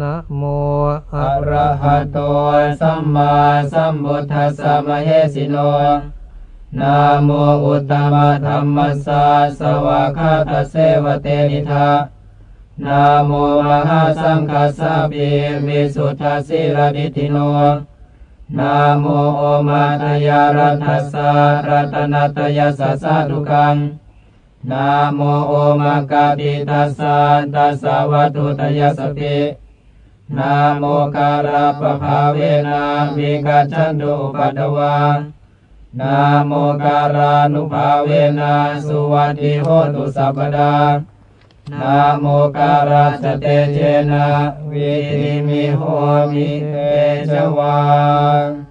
นะโมอะระหะโตสัมมาสัมพุทธัสสะมะเหสิโนนะโมอุตตมะธรรมสสะสวากขาตเสวะเตนิทานะโมมหาสังฆสสะปิวิสุทธาสิรดิทิโนนะโมโอมาตยารัตสสะรัตนัตยาสัสสะทุกังนะโมโอมากาปิตัสสะตัสสะวัตุตยสปิ นาโมการาปภาเวนะวิกาจันโุปัตวานาโมการานุภาเวนะสุวัติโหตุสัพดานาโมการาสเตเจนะวิธิมิโหมิเตชวัง